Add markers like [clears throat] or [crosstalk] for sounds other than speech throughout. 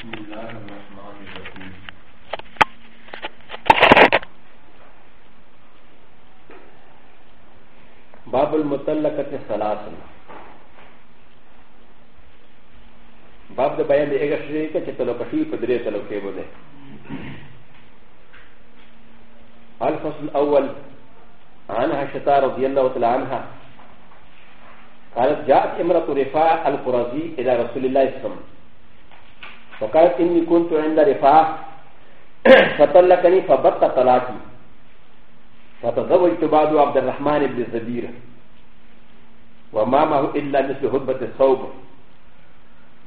بسم الله الرحمن الرحيم باب المطلقه ثلاثه باب د بیان د هغه شی چې طلاق شي په درې طلاق کې بوله الفصل الاول عنها شتا رضي الله تعالى عنها قالت جاءت امرأة رفاع القرظي إلى رسول الله صلى الله عليه وسلم فقالت اني كنت عند رفاع [clears throat] فطلقني فبت طلاقي فتزوجت بعد عبد الرحمن بن الزبير وما معه الا مثل هبه الثوب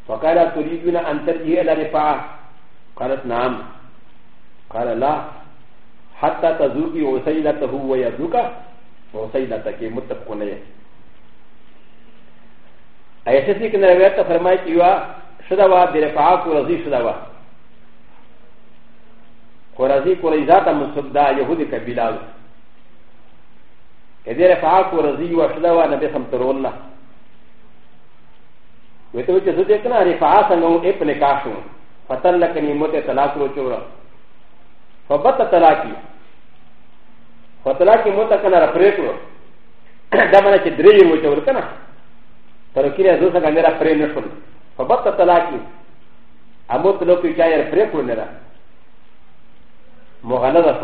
فقال تريدون ان ترجعي الى رفاع قالت نعم قال لا حتى تزوقي وسيلته ويزوقه وسيلتك متفق عليه ایسے سے کہ روایت فرمائے کہ شدوا د رفعا کورزی شدوا کورزی کورزا ته منصب دا یهودی قبیله و کدی رفعا کورزی و شدوا نبی سم ترولنا وته چې زه دې کنه رفعا څنګه اپ نکاح شو فتل لکنی موته طلاق رو چورا فبت طلاقی فتلاقی موته کنه را پریکړو [coughs] دا معنی چې درې مو چور کنه تر کله زه څنګه را پرې نه شول فبطل طلاقي اموت لو كي جاير بريكو لنا مغلظه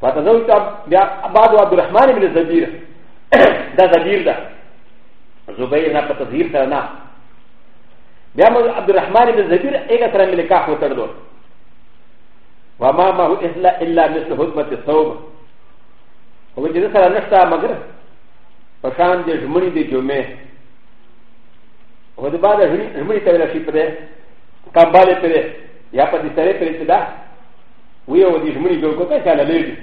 فتزوجت بعض عبد الرحمن بن الزبير ده زبير ده زبير نه فتزهير سره نه بیا عبد الرحمن بن الزبير ايه سره ملکاح وتردول وما ما هو الا الا مثل هدمه الثوب هو جده سره نشتا مگر پشان دي جمعي دي جمعه و د بعد همړي ته ویل شي پرې کمباله پرې یا په دې سره پرې چې دا وی او دې همړي جوړ کوته چې نه لېږي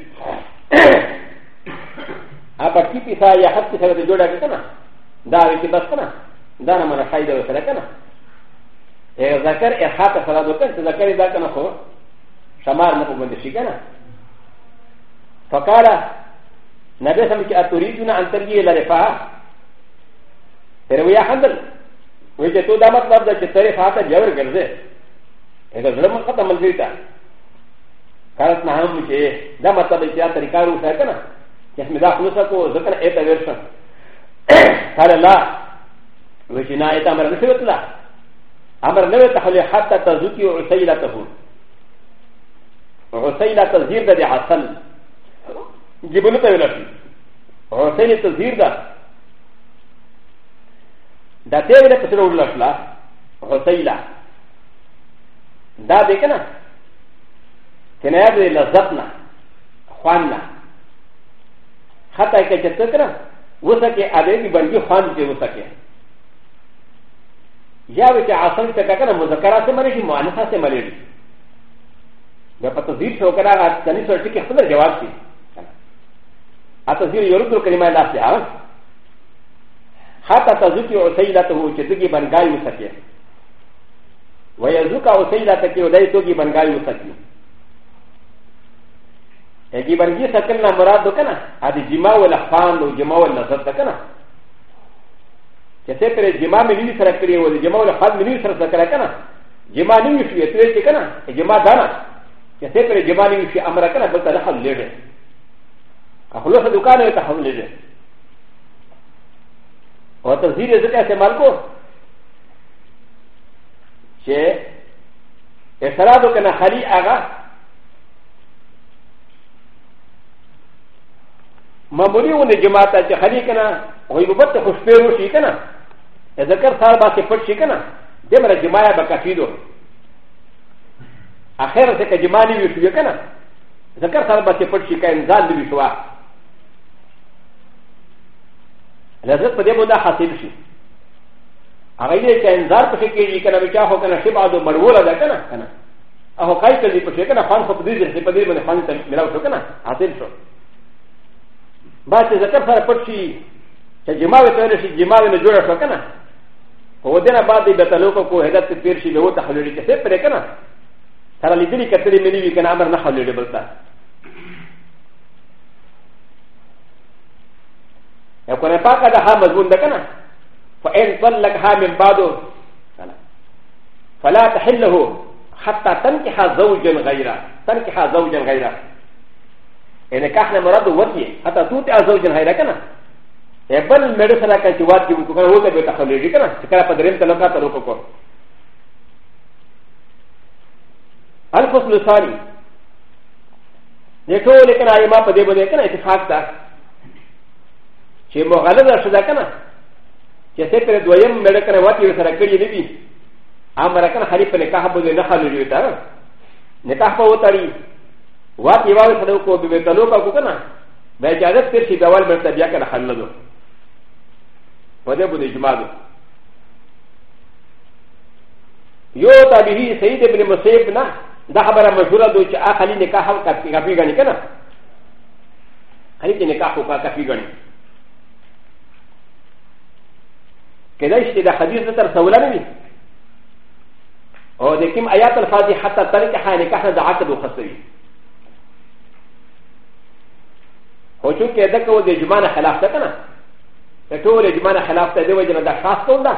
ا په کې پیسا یا حق سره دې جوړه کړه دا وی کې بس کنه دا نه مله فائدہ وسره کنه اے ذکر اے خاطر سره دوته چې ذکر دا کنه خو شمار نه پوند شي کنه فقال نبي سمك اتريدون ان ترجي الى رفاه تروي حدل ウィジェットダマツダチテレファタジャーガルゼエガズルマカタマンディタカラスナハムチェダマツダチアタリカウサカナヤスメダフルサコザカエタベルサカララウィジナエタマランセウトラアマラネタハリハタタズキウサイラタフウウサイラタズィーダディハサンジブルタウラフィウサイラタズィーダ [coughs] だてれかとろらしら、ほせいら。だでかな。けなやでらざっな、ほんな。はたけちゃったから、うさけあれにばんぎほんでうさけ。やべきあさんたかからもざからせまれしもあなたせまれる。だから、ずいしょからあったにそれきゃそれでわし。あとずいよろくるかにまだせあ。حتى تزكي وسيلته وتزكي بنغاي وسكي ويزكى وسيلتك ولي تزكي بنغاي وسكي اجي بنغي سكننا مراد كنا هذه جما والاحفان وجما والنظر كنا كسيتر جما من يوسف سكري وجما والاحفان من يوسف سكري كنا جما نيوي في تريتي كنا جما دانا كسيتر جما نيوي في امر كنا بل تدخل ليله اخلص دكانه تحول ليله و تذیر ذکر استعمال کو چه اعتراض کنه خلی آغا معمولی و نجمات چې خلی کنه وی بوت ته خوش پیرو شي کنه ذکر سال باندې پټ شي کنه دمر جمایا بکافیدو اخر څه کجمانی وی شو کنه ذکر سال باندې پټ شي کنه انزال دی شو لذت په دې باندې حاصل شي هغه دې چې انذار په کې کې نه بچا هو کنه شبع دو مړول ده کنه کنه هغه کای کړي په کې کنه فان خو په دې ځای په دې باندې فان ته ملاو شو کنه حاصل شو با چې ذکر سره پټ شي چې جماوي ته شي جماوي نه جوړ شو کنه هو دې نه بعد دې بتلو کو کو هدت تیر شي له تحلیل کې څه پرې کنه سره لیدلی کتلې مې وی کنه امر نه حلول بلته ا ك و ن ا ق ا د ه ا مزمون دكنا ف إ ن طلقها من بعد فلا تحله حتى تنكح زوجا غيره تنكح زوجا غيره ان كحنا مراد وكي حتى توتع زوجا غيره كنا بل مدرسه لك ان تواتي وكان هو تبي تخلي كنا تكرا بدرين تلقى تلوكو الفصل الثاني لكن ايما قد يبدو كنا اتفاق ذاك چې مغلظه شو ده کنه چې څه پر دویم مړ کنه واتی سره کړی نه وي امر کنه خلیف په نکاح بده نه خلو لري تا نکاح په وتاړي واتی واو سره کو به تلو کا کو کنه به اجازه پر شي دوال مرته بیا کنه خللو په دې بده اجماع ده یو تابعی سید ابن مصیب نه دا خبره مشهوره ده چې اخلي نکاح کافي غني کنه خلیف نکاح وکا کافي غني ك ل ا ش ت د ح د ي ث نتر سولاني او د كم آيات الفاظي حتى ترك حانك احنا د عقد وخصوي هو شو كذا كو د جمانه خلاف تكنا تقول جمانه خلاف تدي وجنا د خاص توندا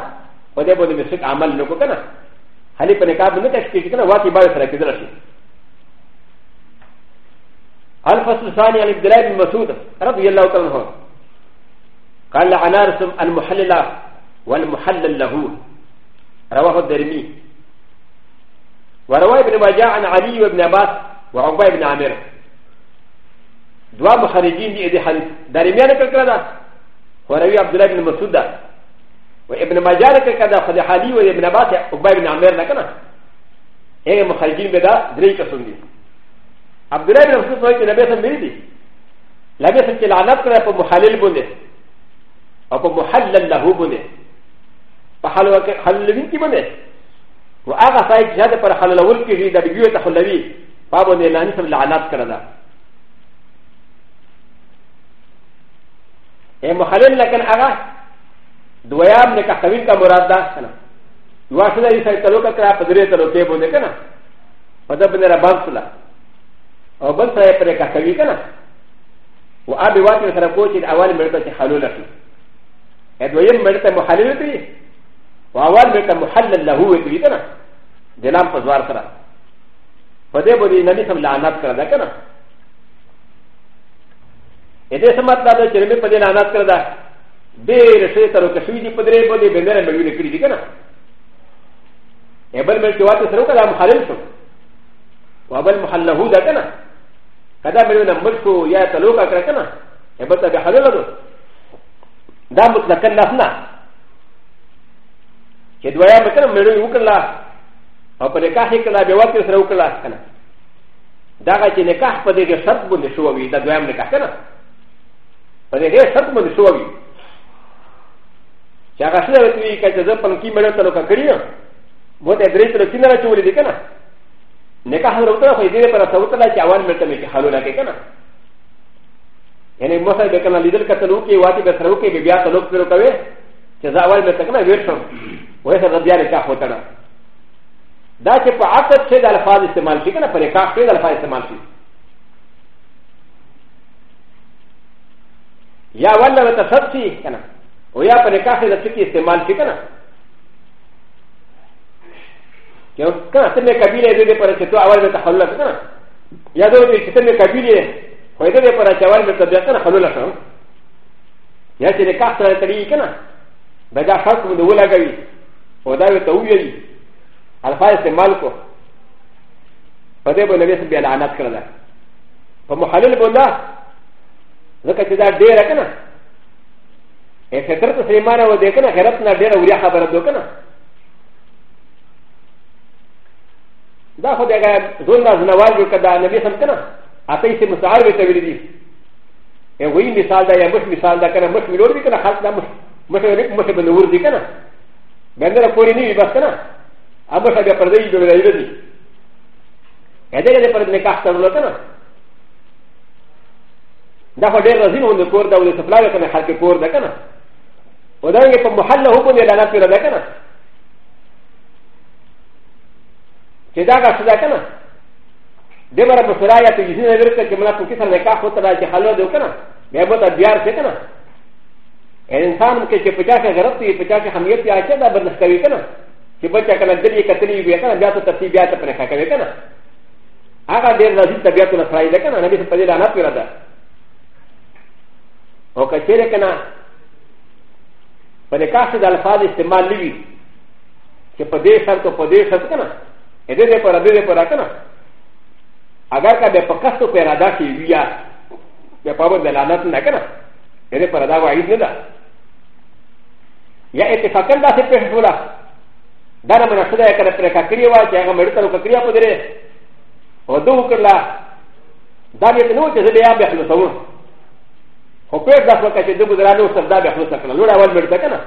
وده بده مسك عمل نكو كنا هل بنكاب نتشكي كنا واتي بار سرك درشي الفصل الثاني عن عبد الله بن مسعود رضي الله تعالى عنه قال لعنا رسم المحلله والمحلل له رواه الدرمي وروى ابن ماجه عن علي وابن عباس وعقبه بن عامر دوا مخرجين دي ادي حديث درميان كركدا وروي عبد الله بن مسعود وابن ماجه كركدا خد علي وابن عباس وعقبه بن عامر لكنا ايه مخرجين بدا دري قسم دي عبد الله بن مسعود وهي نبي سم دي لم يسمع لعنات كده مخالل بنده او مخلل له بنده حلوين كي بني و أ غ ا سايك جاد پر حلول كي جيدا بيو تحلوي بابو نيلاني سم لعنات کردا اي مخلل لكن أ غ ا دويام نكا خوين کا مراد دا كنا يواشدا يسا يتلوكا كرا پدري تلوكي بوني كنا فدا بني ربان سلا او بل سايا پر کا خوين كنا و آبي واتي سرقوشي الاول مرتبة حلولة ادويم مرتبة محلولة واول بيت محلل له وكريتنا دلام فزوار كرا فده بودي نبي سم لعنات كرا دا كنا اده سمت لا دا چرمي پده لعنات كرا دا بے رشتے ترو کشوی دی پدرے بودے بے میرے ملوی نکری دی کنا ایبل ملکی واتے سرو کدا محلل شو وابل محلہو دا کنا کدا ملوی نمبر کو یا تلوکا کرا کنا ایبل تا بے حلل دو دا مطلقن نفنا چې دویا به کله مړی وکړله او په نکاح یې کله بیا وکړ سره وکړله که نه دغه چې نکاح په دې شرط باندې شوی وي دا دویم نکاح که نه په دې شرط باندې شوی وي چې هغه څه ورته وي که چې زه پنکي مړی ته لوکه کړي مو ته درې تر سینه راچولې دي که نه نکاح سره وکړه خو دې لپاره څه وکړله چې اول مړ ته مې کې حلونه کې که نه یعنی مثلا به کله لیدل کتل وکړي واټې به سره وکړي بیا تلوک پرې وکوي چې زه اول مړ ته که نه ویښ شم و ي س ر ب ي ا ر ك ا ح و ت ن ا دا چې په عقد کې د الفاظ استعمال شي کنه په نکاح کې د الفاظ استعمال شي یا ولا متصد شي کنه او یا په نکاح کې د څه کې استعمال شي کنه یو کنه څنګه قبیله دې پر چې تو اول ته حلول کنه یا دوی چې څنګه قبیله خو دې پر چې اول ته بیا کنه حلول شو یا چې نکاح سره تړي کنه بدا خاص مو ولګوي و دا ته ویل الفا استعمال کو په دې باندې وسم بیا لعنت کړل په محلل باندې ځکه چې دا ډیر کنه اې فکر ته سیمانه و دې کنه غیرت نه ډیر اوریا خبره دو کنه دا خو دغه زول نه زنوال جوړ کړه نبی سم کنه اته یې مسعر وی کوي دي یو وی مثال دا یا مش مثال دا کنه مش ویلور دي کنه خاص دا مش مش مش بنور دي کنه バンダラフォリニーバスカナアマシャガパレイドルエルディエデレパレネカスタルラカナダファデラジノンのコーダウンのサプライカナハケコーダカナウダンゲポモハラホコネラナフィラダカナチダガスダカナデバラプサラヤとユニバーサルケマラプキサネカフォトラジハロドカナメボタビアセカナ انسان کې چې پچا کې غرض دی پچا کې حمیت یا چې دا بندش کوي کنه چې بچا کله دلی کتلی وی کنه بیا ته ترتیب بیا ته پرخه کوي کنه هغه ډیر راځي طبيعت نه فرای ده کنه نبی په دې لعنت پیرا ده او کچېره کنه په نکاح کې د الفاظ استعمال لوي چې په دې شرط په دې شرط کنه دې دې پر دې پر کنه اگر کا به پکستو پیرا ده کې ویا به پابند لعنت نه کنه دې پر دا وایي نه ده やえてかかんだせペフォラダラマナスダヤカレプレカクリワジャガメルタロカクリアポデレオドウクラダビエノチェディアビアフルソウホペダフォカチェドブラノサダビアフルサカナロラワメルタカナ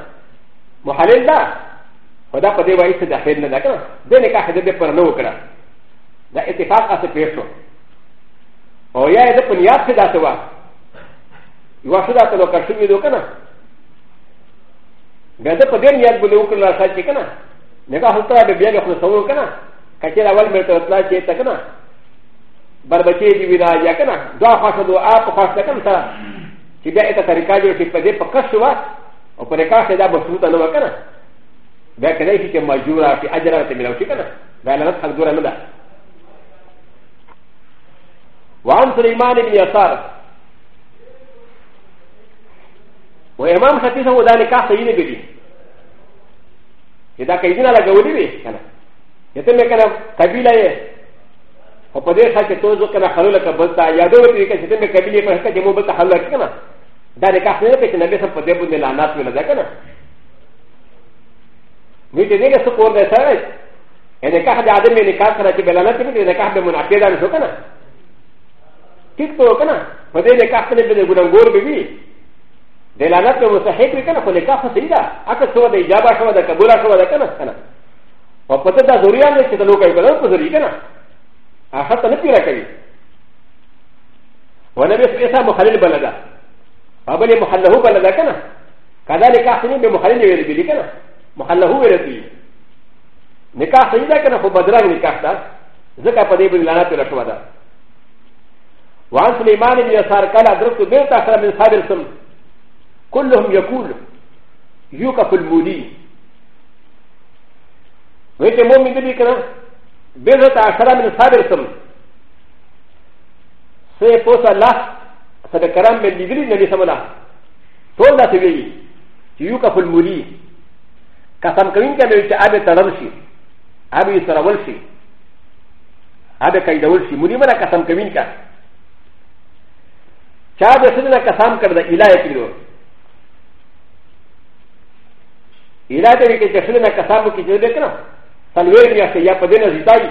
モハレンダフォダパデワイセダヘルナダカナデネカヘデデパノクラダエティファーアセペフォオヤエデプニアセダセワ ي و ا ش د ا ت ل و ك ا ش م ي د و ك ن ا ا ل ا ف د ي ن ي ا ت ب ل و ك ن ا س ا ت ي ك ن ا ن ك ا ح ت ر ا ب ي ا ل ي خ ن ص و ر ك ن ا ك ت ي ر ا و ل ب ر ت ر ت ل ا ت ي ت ك ن ا ب ر ب ت ي ج ي و د ا ي ا ك ن ا د ا خ ا ص د و ا ب خ ا ص ت ك ن ت ا ت ب ي ا ت ت ر ي ك ا ج و ت ب د ي ب ك ش و ا و ب ر ك ا س د ا ب س و ت ن و ك ن ا ب ك ن ا ي ك م ج و ر ا في أ ج ر ا ت م ل و ش ك ن ا ب ا ل ن ت ح د و ر ا ن د ا وعن سليمان بن يسار و امام شفیع هو ذلك صحیح نه بيدي اذا كيدنا لغولي بي كان يتم كان قبيله يه او پدې ښه چې توځو کنه خلول کا بلتا یادو دې کې چې تم قبيله په حق کې مو بلتا خلول کنه دا نه کا نه چې نبی سم پدې باندې لعنات ویل کنه نو دې دې څه کور دی سره ان کا حد عدم نه کا سره چې بلانات دې نه کا به منعقدان شو کنه ټیک تو کنه پدې نه کا نه به ګورنګور به وي でらなくもさへくりかな、これかさせいだ。あかそうでいやばしょだか、ぼらしょだかな。おこただぞりあんで、ちょっとかいかな、これかな。あはたなきらかい。わなべすえさもはればらだ。あばれもはらほばらだかな。かだれかせにでもはれにべりかな。もはらほべらてい。ねかせいだかな、ほばらにかした。ぜかぱでぶらなくらしょだ。わんすりまにやさらから、どこでたさらにされる。كلهم يقول يوكف المولي ويت مؤمن بي كنا بيزت عشرة من صابرتم سيقوس الله سبكرام من لغري نبي سمنا تول دا سيوي يوكف المولي قسم كوين كان يوكي أبي تلمشي أبي سرولشي أبي كيدولشي مولي منا قسم كوين كان چا به سنه قسم کرده الهی کړو イラデリケシュナカサムキジュレクナ、サルウェルニアセヤパデナジタイ、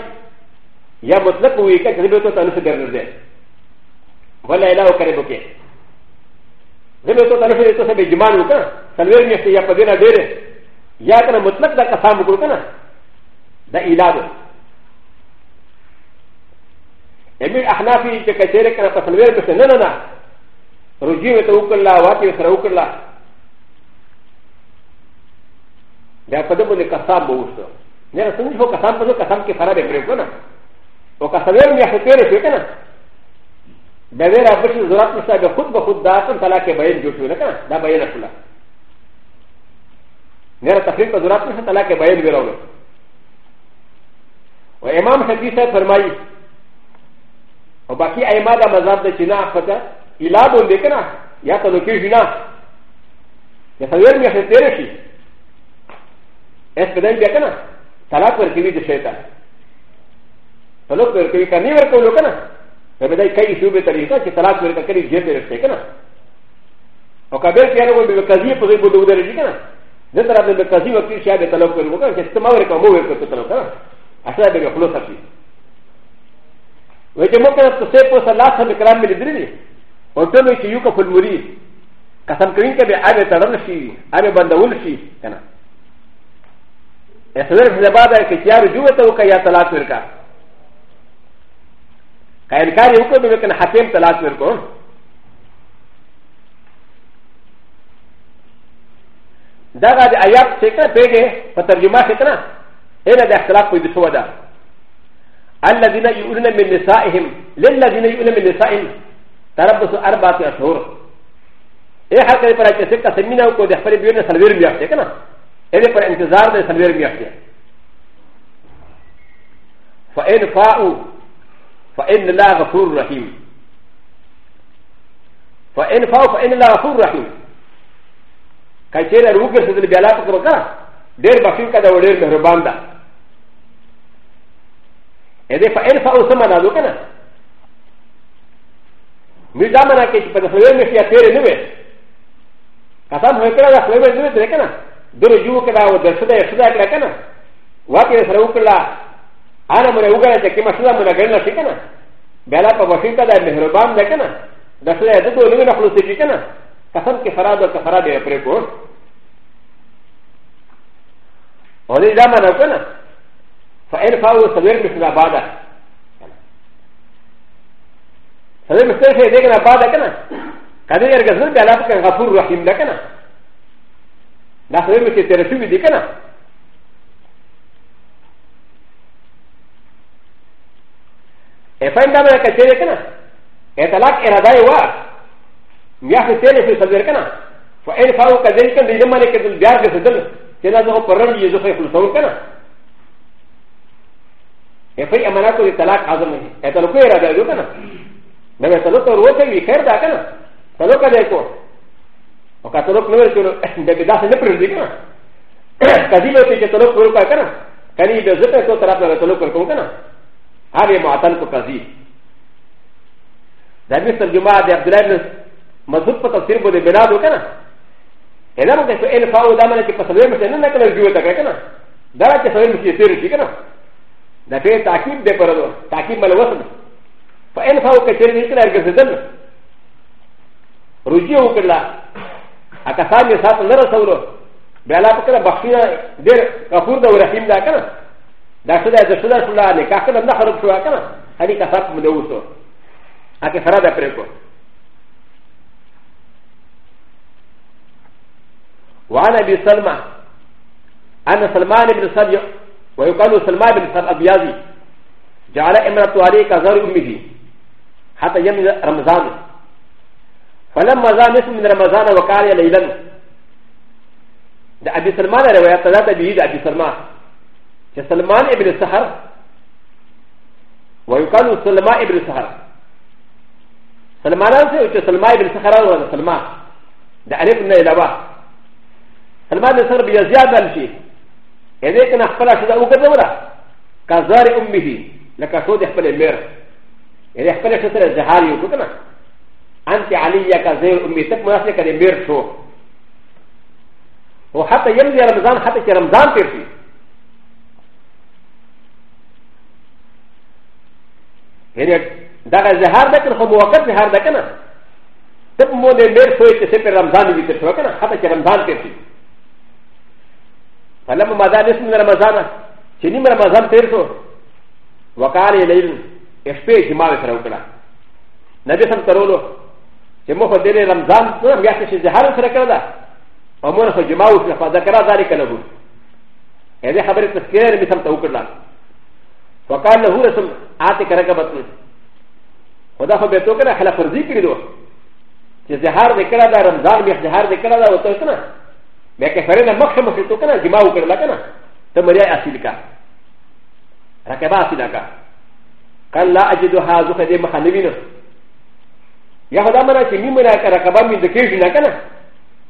ヤモツナコウイケクリブトタンセデルデ。ワライラオカレボケ。ゼメトタンセデトセベジマンウカ、サルウェルニアセヤパデナデレ、ヤカナモツナカサムコウカナ、ダイラド。エミアハナフィーチェケテレクナパサルウェルセナナナ、ロジウエトウクラ、ワキウスラウクラ。でパドブネカサボウソ。では、そのカサボのカサンキファラでブレコナ。おカサベルミアヘペレセケナ。では、ブシズラプサがフッバフッダーソンタラケバインジュシュレカナ、ダバイナフラ。では、タフリパズラプサタラケバインジュロウ。おエマンヘビセファマイ。おバキアイマダマザーデチナファタ、イラボンデケナ、ヤタノキュジナ。では、ウェルミアヘペレシー。اس بدل بیا کنه طلاق ورکوي د شیطان طلاق ورکوي کنه ورکولو کنه په بدای کای شو به طریقه چې طلاق ورکړي کړي جې به رسې کنه او کبیر کې هغه به قضیه په دې بده ودرې کنه زه تر هغه به قضیه وکړي چې هغه طلاق ورکړي کنه چې تمام ورکړي مو ورکړي طلاق کنه اصلا به خلاص شي وې چې مو کنه څه په صلاح سره کرام ملي درې او ټول چې یو کفل مرید قسم کوي چې به هغه تړل شي هغه بندول شي کنه ا س و ر ف ز ب ا د ا ك ت ي ا ر ج و ت و ك ي ا ت ل ا ت و ر ك ا ك ا ن ك ا ر ي و ك ب و ك ن ح ك ي م ت ل ا ت و ر ك و د ا غ ا د ا ي ا ت س ك ن ا ب ي ج ي ف ت ر ج م ا س ك ن ا إ ل ا د ا خ ت ل ا ف في السودا الذين يؤلن من نسائهم للذين يؤلن من نسائهم تربص أ ر ب ع ة اشهر ايه حتى يقرا كسكا سمينا وكو دخل بيونا سلبير بيعتكنا ا ل ي ف ر انتظار د سنوير ميختي فان فاؤوا فان الله غفور رحيم فان فاؤوا فان الله غفور رحيم كايتيل روكر سيدل بيالا تكركا دير بخيم كذا ودير مهربان دا اذا فان فاؤوا سمعنا لوكنا ميدامنا كيش بدل سنوير ميختي اتيري نوي كاسام هيكرا دا سنوير نوي تركنا د رجوع کړه او د سده سده کړه کنه واکې سره وکړه انا مره وګړه چې کما سده مونږ ګڼل شي کنه بیا لا په وفي ته د مهربان ده کنه د سده د دوه لږه خلاص شي کنه قسم کې فراد او کفراد یې پرې کو او دې دا مانو کنه فإن فاو سوير مثل بعده سوير مثل شيء دې کنه بعده کنه کدی ارګزل بیا لا په غفور رحیم ده کنه ダフレムチテレシュビディケナエファンダメラケチェレケナエタラケラダイワーミヤフテレフィサルケナファエファウカディケンディマネケルビアゲセルケナドオプランユーズフェフルソウケナエファイアマラコディタラカアザミエタロケラダイワーケナなべたのとおてみけだけなたのかでこう و ك ت ل و ك نور كنو بداس نبر ذكر كذيبه في كتلوك ورقا كنا كان يبدأ زبا كو ترابنا كتلوك ورقا كنا هذا معتن كو كذيب ده مثل جماعة دي عبد الله بن مزبوط فتفسير بودي بنادو كنا هنا ما تكو إن فاو دامنا كي فسلوه مثل ننا كنا الجوة كنا ده ما تسلوه مثل يسير شي كنا ده في تاكيب دي پردو تاكيب ملوصل فإن فاو كتير دي كنا ارغزدن رجيه وكلا アカサミサトナラソウロ、ベラパカラバシナ、デカフンダウラヒンダカナ、ダシダザシダシュラネカカナナハロプラカナ、ハリカサプムドウソ、アカサラダプレコ。وعن ابي سلمى ان سلمان بن سلمى ويقال سلمان بن سلمى ابيازي جعل امراه عليك زر امه حتى يم رمضان فلما ذا نصف من رمضان وقال يا ليلا ده ابي سلمان روايات ثلاثه به ابي سلمان كسلمان ابن السحر ويقال سلمان ابن السحر سلمان سي سلمان ابن السحر ولا سلمان ده الف من الابا سلمان السحر بيزياد الشيء اذا كان اخبر شده وكذا ولا كزار امه لك شود يخبر المير اذا اخبر شده الزهار يوكو كمان انت علي كزير امتك مناسك لمير شو وحتى يمضي رمضان حتى في رمضان ترسي يعني دغه زهر ده کنه موقت زهر ده کنه تب مو نه میر شوی چې په رمضان کې تر شو کنه حتی چې رمضان کې شي فلم ما ده نسم رمضان چې نیم رمضان تیر شو وقال لیل شپې جماعه سره وکړه نبی سم ترولو ا م ه د ل ر م ض ا ن ن ب ي ا ت ش ز ه ا ر س ر ك ر د ا و م ر ه جمع و ش ف ا ذ ك ر ا ذلك له ا ذ ي خبر التسكير ب س م ت و ك ر ل ا وقال له رسم آ ت ك ر ك ب ت ن وذا خ ب ر ت و ك ر ا خلف الذكر له ز ه ا ر ذكر ذا رمضان ب ي ز ه ا ر ذكر ذا وتوكنا ب ك ف ر ن ا مخشم في توكنا جمع و ك ر ل ا كنا تمريا أ س ي ل ك ا ركبا أ س ي ل ك ا قال لا أ ج د ه ا ز خ د ي مخالبينه やはだまらしみむらからかばみでけしなかな。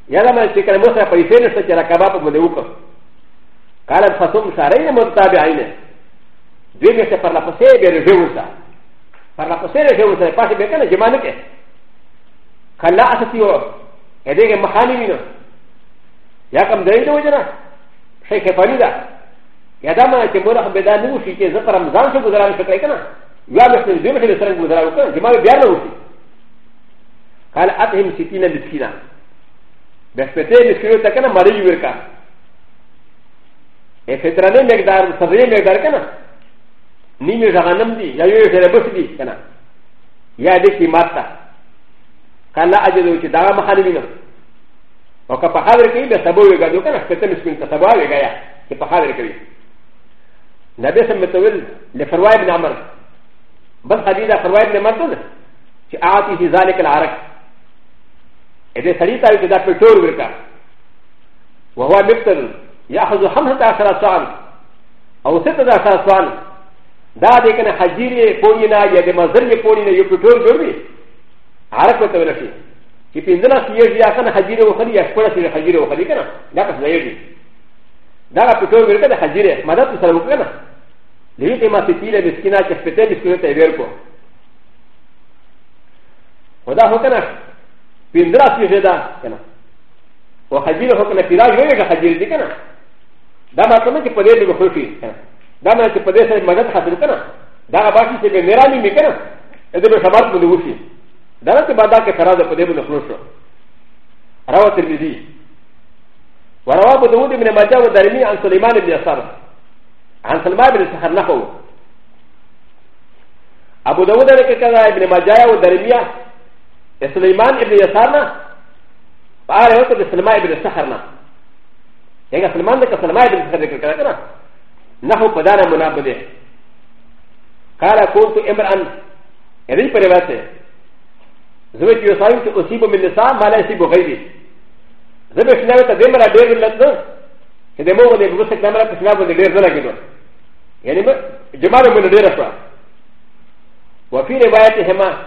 やだまらしからもさぱりせなしゃらかばもでうか。からさとむされなもたびあいね。でめせぱらぱせべるじゅうさ。ぱらぱせるじゅうさ、ぱしべかなじまなけ。からあさしよ。えでげまはにみの。やかんでいどうじゃな。せけぱりだ。やだまらしもらべだぬしけずからむざんしゅうぐらんしゃかいかな。やめせんずめせんぐらんかな。じまるべやろうし。قال أتهم ستين مسكينا بسبتين مسكينو تكنا مريو وركا فتراني مقدار صدري مقدار كنا نيمي جغنم دي يا يوي جربس دي كنا يا دي كيماتا قال لا أجدو چه دعا مخانبينو وكا پخادر كي بسبو ويگادو كنا فتن مسكين تسبوا ويگايا كي پخادر كي نبي سمتول لفرواي بن عمر بس حديثة فرواي بن عمر تول چه آتي في ذلك العرق ا ل ا س ر ي ت ا ي ك د ا ب ت و ر بركه وهو مبتل ي أ خ ذ خمسه عشر صان او سته عشر صان دا د ك ن حجيري قولنا يا د مزري قولنا يبتور جرمي عرفت تولفي كيف انزل سيري يا كان حجيري وخلي يشكر سيري حجيري وخلي كنا لا تسيري دا د بتور بركه حجيري ماذا تسلم كنا ليت ما تتيلى مسكينه كفتي مسكينه تبيركو وده هو كنا ピンドラスユーダーかな。おはじるほかなピラーユーがはじるでかな。ダマトメキポデルのフィー。ダマキポデルのマザーハズルかな。ダーバキセベネラミミカナ。エデブサバトムウシ。ダラテバダケカラダポデルのフロシュ。アラワテルディ。ワラワブドウディメマジャーダリミアンソリマネビアサラ。アンソリマネビアサラナホウ。アブドウディメカラダリミア سليمان ابن يسارنا فعلى وقت سلمان ابن سحرنا يعني سلمان لك سلمان ابن سحر ذكر كذا نحو بدانا منابده قال كنت امرا يدي بريباته زوجي يسالك اصيب من النساء ما لا يصيب غيري زبش نوى تدمر دير لتنا كده مو غني بس كلامنا بس نابو دير زلا كده يعني جمال من دير شو وفي روايتهما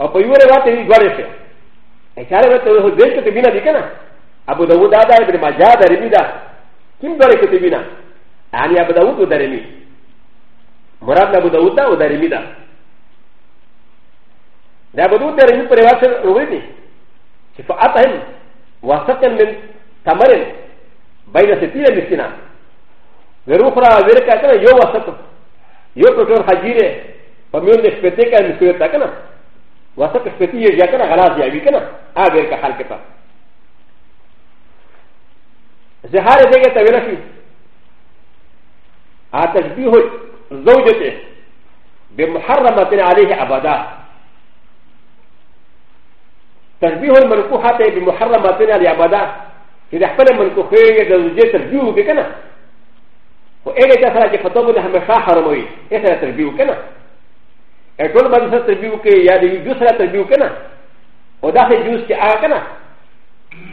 او په یو روایت دی غوړې شه اشاره ورته وه دې ته بنا دي کنه ابو داوود دا ابن ماجه دا ربی دا کوم غوړې کې بنا یعنی ابو داوود دا ربی مراد ابو داوود دا دا ربی دا دا ابو داوود دا ربی په روایت وروي دي چې فاتهم وسقا من تمر بين ستين مسكينا وروخرا ورکا کنه یو وسط یو کټور حجیره په میون دې شپته کې مسکوتا کنه و س ك ت ي ج ا ك ن ا غلاز ي ا و ي ك ن ا ا غير ك ح ا ل ك ت ا زهار ز ي ت ا و ل ش ي ا ت ش ب ي ه زوجته بمحرمه عليه أ ب د ا تشبيه المنكوحات بمحرمه عليه أ ب د ا إذا حفل المنكوحين زوجته تشبيه بكنا و إ ل ي ت ا ثلاثه فتوى لها مشاحر موي إ ث ا تشبيه كنا ا ټول باندې سره تربیو کې یا دې جو سره تربیو کنه او دا سه جوس چې آ کنه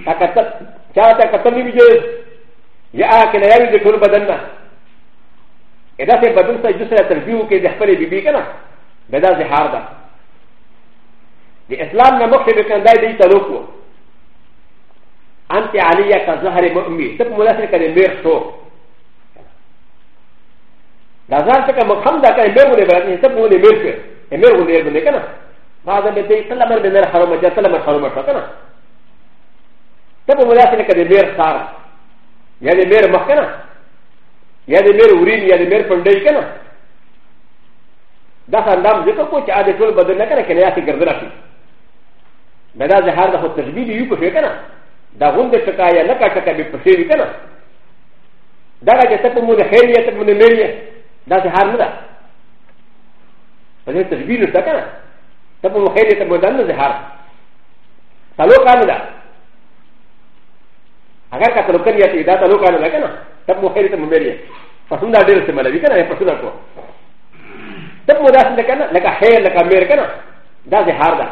تا کته چا تا کته نیو جو یا آ کنه یا دې ټول بدن نه ا دا سه بدن سره جو سره تربیو کې د خپل بیبي کنه بدا زهار ده د اسلام نه مخکې به کنده دې تعلق وو انت علیا کا زهر مؤمن ته مولا سره کنه میر شو دا ځان ته کوم خمدا کنه میر ولې برات نه ته مولې میر شو ا م ر و ن ي ر ب ن ك ن ا بعد ا ل ت ي س ل م ر بن ا ل ح ر م ج ا س ل م ر ح ر م ش ا ك ن ا تبو م ل ا س ن ك د م ر س ا ر يا د م ر م ك ن ا يا د م ر و ر ي ن يا د م ر ف ن د ي ك ن ا دا س ا ن د ا م ز ك ك و ش ا د ي ت و ل ب د ن ك ن ا ك ن ي ا س ي ج ر د ن ا ش ي بدا ز ه ا ر د ه ت ج ب ي د ي و ك ش ي ك ن ا دا غند ش ك ا ي ا ن ك ا ش ك ا ب ي ب ش ي ك ن ا دا ج ت ب و م ل ا خ ي ر ي ت ب و م ل ا م ر ي ا دا ز ه ا ر ن د ا ولكن تجبيل سكن تبقى خير تبدل الزهار تلو كان لا اگر کا تلو کریا تی دا تلو کان لا کنا تب مخیر تم میری فسن دا دیر سے ملوی کنا فسن کو تب مداس نہ کنا لگا خیر لگا میر کنا دا زہار دا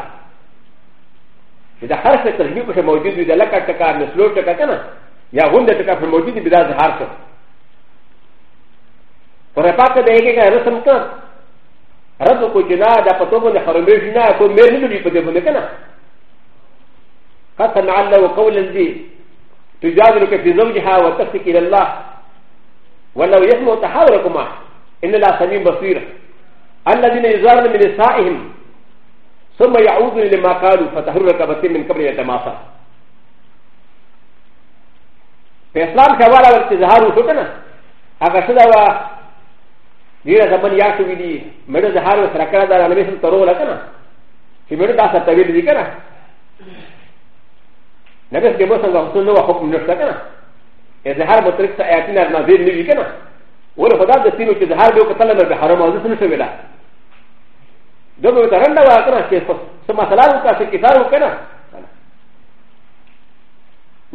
دا ہر سے تجبیل کو موجود دا لکا ٹکا نسلو ٹکا کنا یا غند ٹکا پر موجود دا زہار کو پر پاک دے گے کہ رسم کر ر ب ك جنا د ا فتوبه ن حرمي جنا ك و مير نبي فتوبه نكنا قسم على وقول الذي تجادلك في زوجها وتفتك الى الله ولو يسمع تحاوركما ان الله سميع بصير الذين يزارون من نسائهم ثم يعودون لما قالوا فتحر ركبتين من قبل يتماسى في اسلام شوالا والاستظهار وشكنا اغشدها ډېر زمن یا شوي دي مېړه د هر سره کړه دا نوې سم ترو لکه نه چې مېړه دا سره تویل دي کنه نبی دې مو څنګه حسن نو حکم نشته کنه اظهار مترک ته آیاتنا نازل نه وی کنه ول خدا د سینو چې ظهار به قتل نه به حرام او ځنه شوی لا دغه ته رنده وا کنه چې څه مسله وکړه چې کتاب وکنه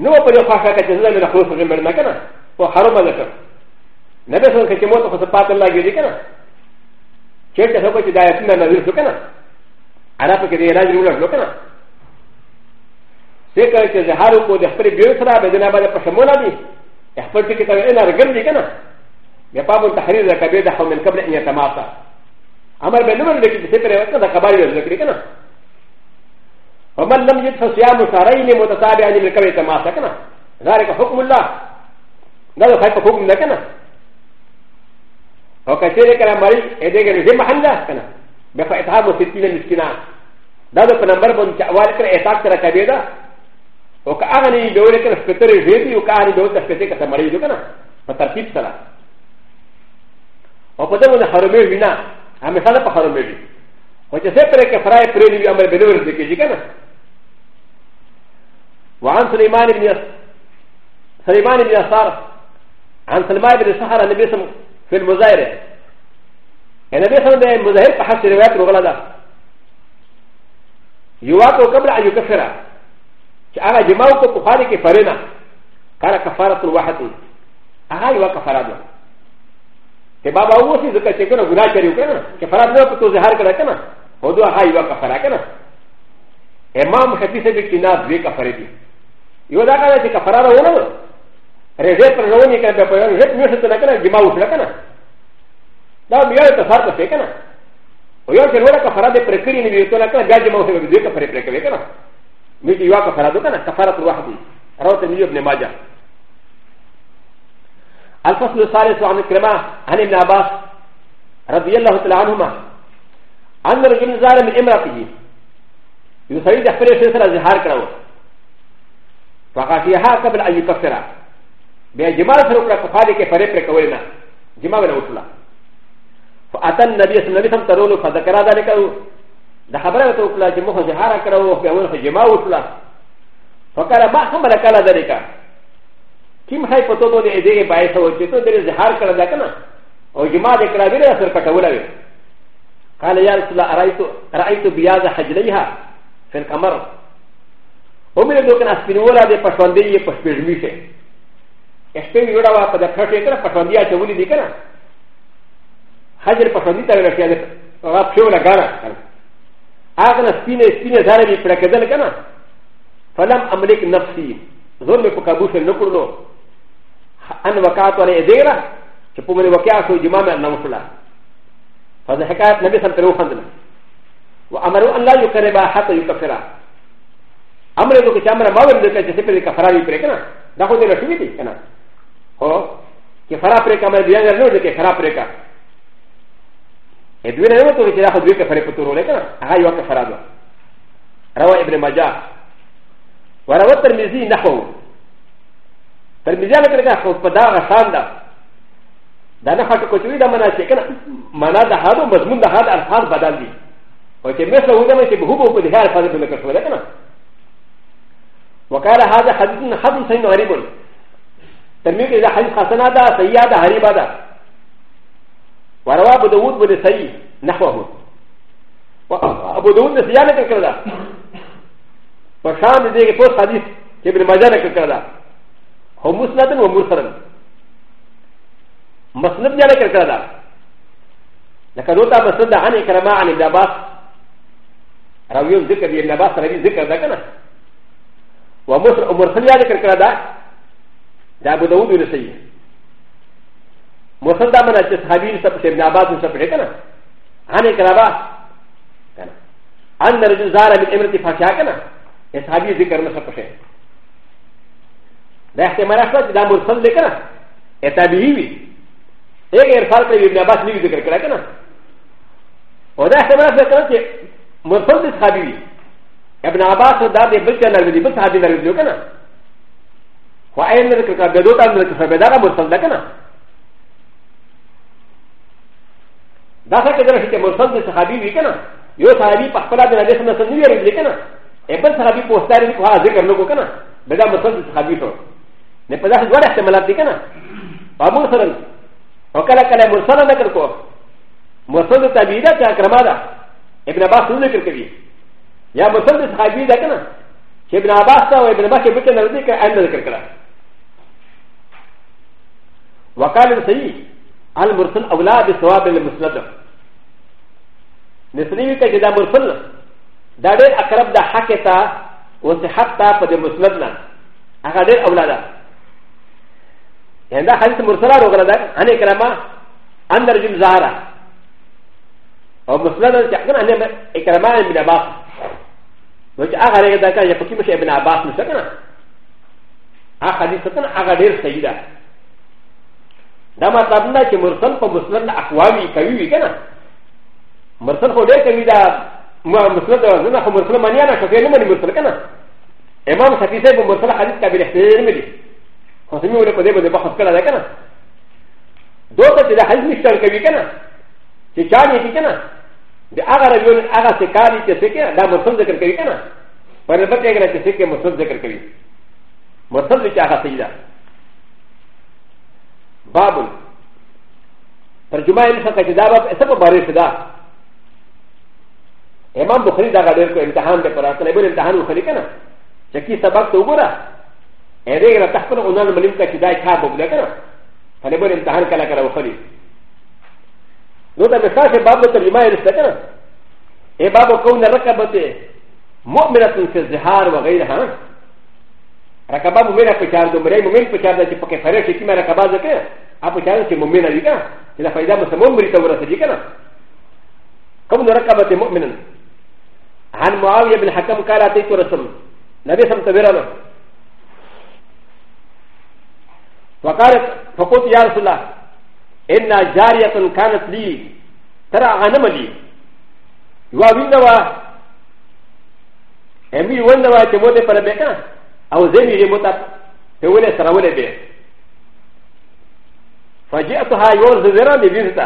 نو په یو خاصه کې چې زله نه خو څنګه مړ نه کنه او حرام نه کنه なべそのけちもとこそパターンがゆりかな。チェックはこちらやつなのにそかな。あらぷけでやられるのかな。せかいてはるこでふりびゅうさらべでなばでパシャモナビ。やっぱりけたらえならぐりかな。やぱぶんたはりだかべだほめんかぶれにやたまた。あまりべのめできてせれわかだかばりをできるかな。おまんらみじつはやむさらいにもたたびあにめかべたまたかな。だれかほくむら。だれかほくむらかな。او كثير كلام مري ادغه دې محله کنه به فاتحه مستقيله مسكينه دا د نمبر باندې اول کر احساس کرا کوي دا او که هغه نه جوړ کړ فکرې دې دی او که هغه دوت فکرې کته مري دې کنه په ترتیب سره او په دې باندې حرمه وینا هم مثال په حرمه وی او چې څه پرې کې فرای پرې دی امر به ورته کېږي کنه وعن سليمان بن سليمان بن يسار عن سليمان بن سحر النبي صلى الله عليه وسلم في المزايره النبي صلى الله عليه وسلم مزاير فحسب روايات الغلطه يواقع قبل ان يكفر اغا جماعه كفاره كفرنا قال كفاره الواحد اغا يوا كفاره تبابا هو سي ذكر شكرا غلا شريو كنا كفاره لا تظهر كنا كنا هو دو اغا يوا كفاره كنا امام حفيظ بن كناب بي كفاره دي يودا قال كفاره ولا رجعت روني كان بقول رجعت مشت لك أنا جماعة لك أنا لا بيار تفارت فيك أنا ويار كنورا كفارة ده بركري نبي يقول لك أنا بيار جماعة في بديه كفارة بركري كنا ميت يوا كفارة ده كنا كفارة الواحد روت نيجي ابن ماجا الفصل الثالث عن الكرماء عن ابن عباس رضي الله تعالى عنهما أن رجل زار من امرأته يسعيد أخبره سلسلة زهار كراوه فقاتيها قبل أن يكفرها ب ج م ا ل سره کړه په دې کې پرې پرې کول نه جما ولا وټلا فاتن نبی صلی الله علیه وسلم ترولو فذكر ذلك ده خبره ته وکړه چې مخه جهاره کړه او په اول جما وټلا فقال ما هم لكلا ذلك کیم هاي په توګه دې دې بایسه و چې ته دې جهار کړه ده کنه او جما دې کړه دې سر پټول وي قال يا رسول الله رايت رايت بياض حجليها في القمر ومن دوکنا سپینولا دې پښوندې پښپېړمې شه ا ش پ ي ي و ر ا و ا ق د ا ف ش ي ك ر ا فتوندي ا ت و ل ي د ي ك ر ا حجر فتوندي ت ا ل ش ي ا د ر ا ب ش و ل ا غ ا ر ا ا غ ن ا سبين سبين زاري ب ر ك د ل ك ن ا فلم أ م ل ك نفسي ظلم ف ك ا ب و ش ا نكرلو أ ن وقعت على ا د ي ر ا شبومن وقع سو جمام ا ل ن و ف ل ا فهذا حكايه نبي صلى الله عليه وسلم و أ م ر و ا ان لا يكرب حتى يكفرها أ م ر و ك ا م ر ا ما ولدك ا ت س ب ر ك ف ر ا ي ب ر ك ن ا نحن نشوفه كنا او که فرا پریکا مې بیا نه لږه کې فرا پریکا ادوی نه وته چې دا خو دوی کې فرې پتو رولې کنه هغه یو کې فرا ده رواه ابن ماجه ورواه ترمذی نحو ترمذی هغه کې خو په دا غسان ده دا نه خاطر کوچوي دا معنا چې کنه معنا د هغه مضمون د هغه الفاظ بدل دي او چې مثله وګورئ چې به په دې الفاظ باندې کړو کنه وقال هذا حديث حديث غريب ترميم كذا حديث حسنا دا سيئة دا هريبة دا وروى أبو داود بن سيئ نحوه أبو داود بن سيئة نكر كردا وشام دي كتوس حديث كابن ماجه نكر كردا هو مسند ومرسل مسند نكر كردا لكن نوتا مسند عن إكرماء عن ابن عباس راويون ذكر ابن عباس راوي ذكر دا كنا ومرسل يا ذكر كردا だぶどうるせい。もさだまなちはびりさぷせなばずさぷれかな。あねからば。あんなるじざらみえめてファシャかな。えさびりかなさぷせ。だってまらさだもさんでかな。えたびり。えげるさかいなばしにでかかな。おだしてまらさかて、もさんでさびり。やぶなばさだでぶっかなるでぶっかなるでかな。و ا ي ن ا ك ا ب د و ت ا ن ا ك ف ب د ا ر ا مرسل د ك ن ا دا س ا ك د ر ش ت مرسل د صحابي و ي ك ن ا يو صحابي ق ف ل ا د ن ا د ي س ن ا س ن ي ر ي ل ك ن ا ا ب ل صحابي پوستاري ك و ه ا ذكر نو ك ن ا بدا مرسل د صحابي تو ن پ د ا س دوار احتمالات دي ك ن ا و ا مرسل و ك ل ا ك ل ا مرسل د ك ر كو مرسل د تابعي دا چا کرما دا ابن عباس نو ذكر كبي يا مرسل د صحابي دا ك ن ا ابن عباس تا و ابن عباس بكنا ذكر ان ذكر كلا وقال السيد المرسل اولى بثواب المسند نسنيوي كي دا مرسل دا دير اقرب دا حق تا وصحت تا فد مسندنا اغا دير اولى دا يعني دا حديث مرسل رو غلا دا انا كلامه ان رجل زهره او مسندا تحكم انا اكرمان ابن عباس وجه اغا دير دا كان يفكي مش ابن عباس مسكنا اغا دير سكنا اغا دير سيده だまたんだけムルソンパムスランアクワミカウィキャナムルソンホデカミダマムスランダームルソンマニアナシャフェルメムルソンキャナエマンサキセブムルソンハリカビレフェルメリホセミウレコデブデバハスカラダキャナどうしてハリミシャルカビキャナチチャニキャナでアガラヨンアガセカリチェセキャナダムルソンデカビキャナパレバティアガラチェセキャムルソンデカビキャナムルソンデカビキャナ باب ترجمه یې څنګه چې دا باب څه په باره کې دا امام بخاری دا غډیر کو امتحان دې پر اصل به امتحان وکړي کنه چې کی سبق ته وګوره اې دې را تخپل اونان ملیم ته چې دا ښه وګړه کنه طالب امتحان کله کله وکړي نو دا مثال باب د ترجمه یې څه کنه اے باب کون رکبته مؤمنه فی الزهار وغیرها ركبا مؤمنة فشار دمري مؤمن فشار دا چه پاك فرش كما ركبا ذكر آپ چار چه مؤمنة دي كنا چلا فايدا مسموم مريتا ورسا دي كنا كم ركبت مؤمنا عن معاوية بن حكم قال اتيت رسم نبي سمت ويرانا وقالت فقلت يا رسول الله إن جارية كانت لي ترى غنم لي يواوين دوا امي وندوا چه موده پر بكنا او زه یې متا په ولې سره ولې به فجئتها يوز زرا دي بيزتا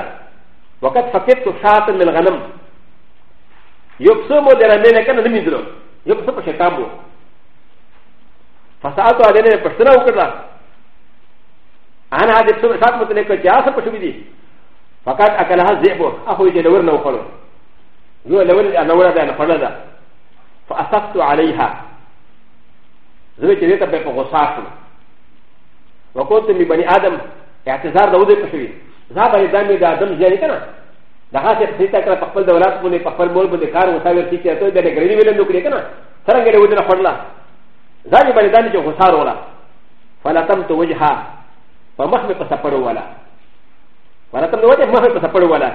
وقد فكرت ساعه من الغنم يقسم درمينه كان نميزلو يقسم شتامو فساعه علينا بشرا وكذا انا هذا ساعه متلك جاسه بشبيدي فقد اكلها الذئب اخو يجلور نوخلو يقول لو انا ولد انا فلذا فاصبت عليها زه چې دې ته به په غوسه شم وکوت می بني ادم اعتذار داود په شوی زه به دا می د ادم ځای کنه دا هغه څه چې تا په خپل دولت باندې په خپل مول باندې کار وساوي چې ته دې ګرینی ویل نو کړی کنه څنګه دې ودنه خړلا ځای باندې دا چې غوسه ورولا فلتم تو وجها فمخ می په سپړو ولا فلتم تو وجه مخ په سپړو ولا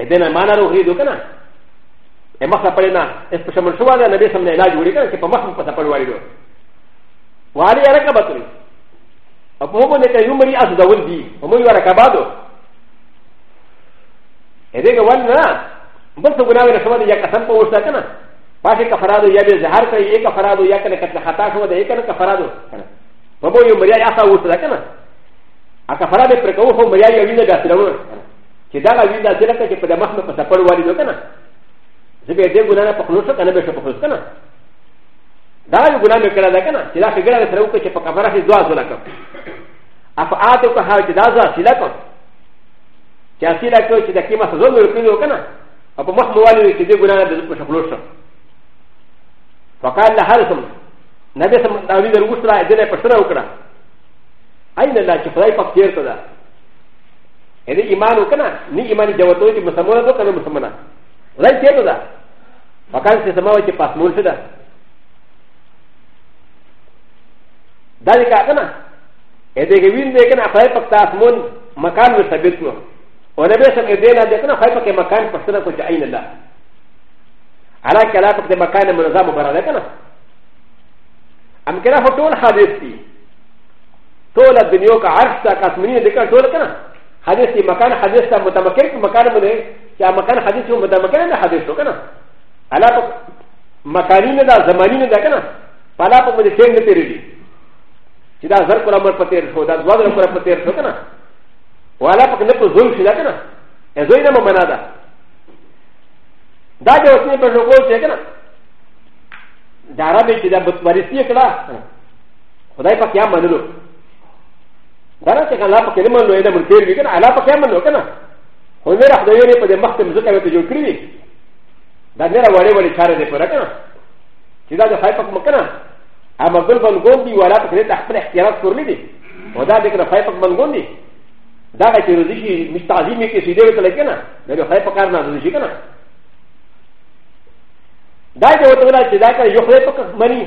دې نه معنا روحي دوکنه م س ا پرنا اس پر شمل شوانا نبی سم نے علاج وری کر کہ پمخ میں پتہ پڑواری دو واری ارکا بتری اب وہ نے کہ یمری اس دول دی ہم یو ارکا بادو ادے کہ ون نہ بس گناہ نے سمجھ یا قسم کو وشتا کنا پاشے کا فرادو یا بے زہر کا ایک فرادو یا کنے کتل خطا شو دے کنے کا فرادو ہم یو مریا یا سا وشتا کنا ا کا فرادے پر کو ہو مریا یا ویندا دلو کہ دا ویندا دلتا کہ پدمخ میں پتہ پڑواری دو کنا ز به دې ګناه په خلوص کنه به په خلوص کنه دا یو ګناه وکړه دا کنه چې دا فکر سره وکړه چې په کفاره کې دعا زولا کړ افعات او کها چې دا ځا سیلا کړ چې اصله کړ چې د کیما سزا ورکړو کنه او په مخ موالي چې دې ګناه د په خلوص فقال له هرسم نبي سم دا وی دروسره دې په سره وکړه اين الله چې خدای په خیر ته دا دې ایمان وکنه نه ایمان جوته چې مسلمان ته کنه مسلمانه ولكن يجب ان يكون هناك افضل من ذلك انا اذا كنت انا خايفك تاسمون مكان وثبتنا ونبي سمع دينا دينا خايفك مكان فصلك وجعين الله على كلامك مكان منظم وبرادك انا ام كنا فتول حديثي طول الدنيا كعرشتك اسمين ذكر طول كنا حديثي مكان حديثك متمكن مكان منه ا ل م ك ا ن حديث هو مدى مكان ا حديث هو كنا على مكانين دا زمانين دا كنا فلا بد من شيء نتيري إذا زرق الأمر فتير شو دا زوال الأمر فتير شو كنا وعلى بد نقل زوم شو دا كنا زوين ما منا دا دا جو اسمه بشو قول شو كنا دارا بيش دا بتمارسية كلا خداي پاک يا منلو دارا شو كنا لا پاک يا منلو إذا منتير بيكنا على پاک يا منلو كنا و ن ر ا د ي ر ي ب د م خ ت م ز ك ا ت ج و ك ر ي د ن ر ا و ل ي و ل ي ش ا ر د ف ر ك ن ا ك ذ ا د خ ا ي ف ك مكنا أ م ا ب ل ب ن غ و ن د ي و ل ا ت ك ر ي ت أ خ ب ر اختيارات ك ر ل د ي و د ا د ك ر خ ا ي ف ك من غ و ن د ي د ا غ ت ر ز ي ش ي م ش ت ع ظ ي م ي ك س ي د ي و ت ل ك ن ا د ا خ ا ي ف ك ا ر ن ا ز ي ش ي ك ن ا د ا د و ت ل ا ك ذ ا ك ر ي خ ل ي ف ك مني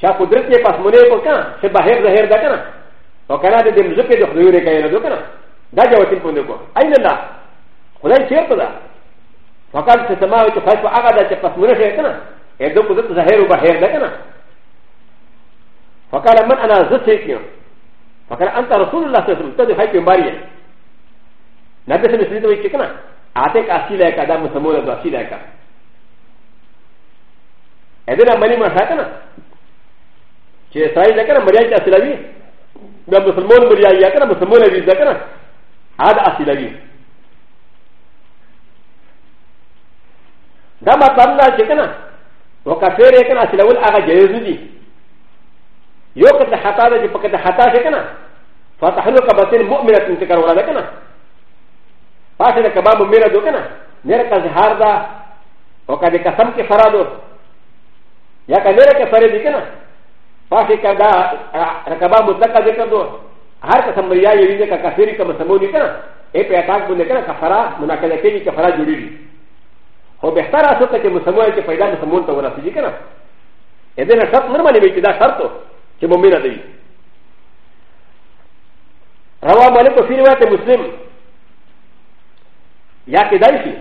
ش ا ق د ر ت ي ب ا س م ن ي ف ك ا ش ب ه ر ز ه ر د ك ن ا وكان هذا د م ز ك ي د خ ي و ر ي ك ا ي ن د و ك ن ا だじゃわてんぽんでこ。あいなら、こないちゃうだ。ファカルセマウトファイファアガダチェパスムレシェクナ。えどこでザヘルバヘルだかな。ファカラマンアナザセキヨン。ファカラアンタラソルラセムトでハイピンバリエン。なべせみすりといちかな。アテカシレカダムサモラドシレカ。エデラマニマサカナ。チェサイレカナマリアチャスラビ。ダムサモラビアヤカナムサモラビザカナ。هذا اصيل بي دا مطلب دا چې کنه وکفیر یې کنه اصیل ول هغه جایز دي یو کته خطا ده چې پکې خطا شي کنه فتحلو کبتن مؤمنه چې کار ولا کنه پاسه ده کباب مؤمنه دو کنه نیر کا زهار دا وکړه قسم کې فرادو یا کنه نیر کې فرې دي کنه پاسه کا دا رکبا مطلق ذکر دو هر کس مریا یې ویني کا کافری کا مسمونی کنه اے په اتاق باندې کنه کفرا مناکله کوي کفرا جوړیږي خو به تر اوسه ته چې مسمون کې پیدا مسمون ته ورسیږي کنه اې دې نه شرط نه باندې وي چې دا شرط چې مؤمن دی روا مالک فی روایت مسلم یا کې دای شي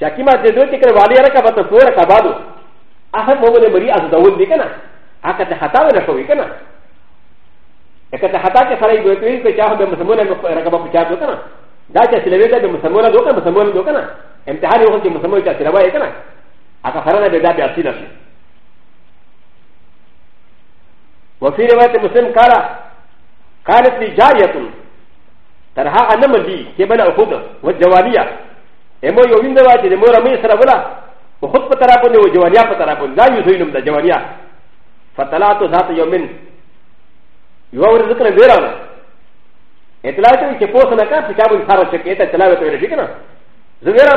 چې کیما دې دوی کې والی را کا بته پور کا بادو هغه په باندې مری از دول دی کنه هغه ته خطا نه شوی کنه لكن حتى سرعي بوتوين كي شاهد مسمونا ركبه كشاهد وكنا ذات سلوية بمسمونا دوكا مسمونا دوكنا امتحان يقول كي مسمونا كي سلوية كنا أكا فرنا بدا بأسينا شيء وفي رواية مسلم قال قالت لي جارية ترها أنا من دي كيبنا أخونا والجوالية امو يوين دواجه دمو رمي سرابلا وخط پترابون وجواليا پترابون لا يسوينم دا جواليا فتلاتو ذات يومين よわずかなベラン。エトラトリケポスナカピカブンサラチェケタテラトリシキナ。ゼベラ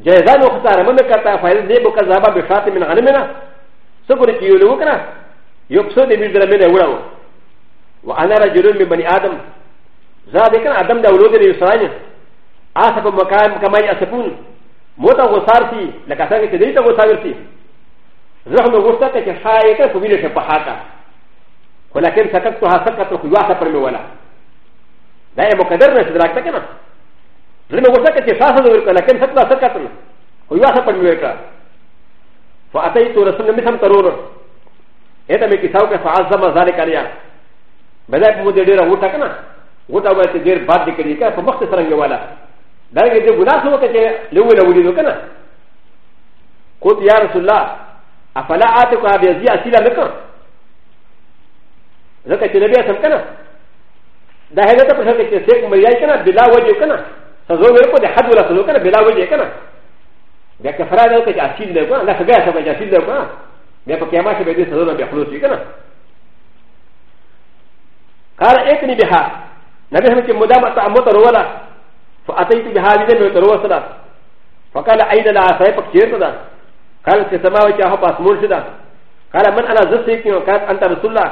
ン。ジャザノフタラマネカタファイルネボカザバビシャティミナアメナ。そこでキヨウカナ。よくそうで見るメネウラウ。ワアナラジュルミバニアダム。ザデカナアダムダウロデリウサラニア。アサポマカムカマイアセプン。モタゴサーティ、ラカサゲテディタゴサーティ。ザハノゴサテキハイカフミネシャパハタ。ولكن سكتها سكت خيوات فرمولا لا يمكدر نسدرك تكنا لما وسكت يشاهد ولكن سكتها سكت خيوات فرمولا فأتيت رسول مثل ترور هذا من كتابك فعظم ذلك عليها بدأت مدير وتكنا وتوالت غير بعد ذكرك فمخت سرنجوالا لا يجب غلاس وقت لولا وليدو كنا قلت يا رسول الله أفلا آتك هذه أسئلة لكم ز ك ا ت ن ب ي ا س م كنا د ه ل ت ا ب ش ر ك ت س ي ك م ي ا ي كنا بلا وجه كنا سزو يقول د ح د ولا سزو كنا بلا وجه كنا ب ي ك ف ر ا د ا ك ج ا س ي ل ل ك ن لا سجا سبا ج ا س ي ل ل ك ن ب ي ك ي ا م ا ش ب ي د ي سزو ب ي خ ل و س ي كنا قال ا ك ن ي بها نبي هم مدام ت ع م ت ر ولا ف أ ت ي ت بها لدن وتروسلا فقال أ ي ن ل ع ص ا ي ب ك شير تدا قال ت س م ا و ي ا ه ب ا س م و ر شدا قال من أ ن ا زسيك وكانت أ ن ت رسول الله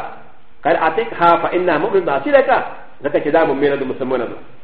قال اتيك ها فانها مؤمن باصيلك لك كذا مؤمنه مسلمونه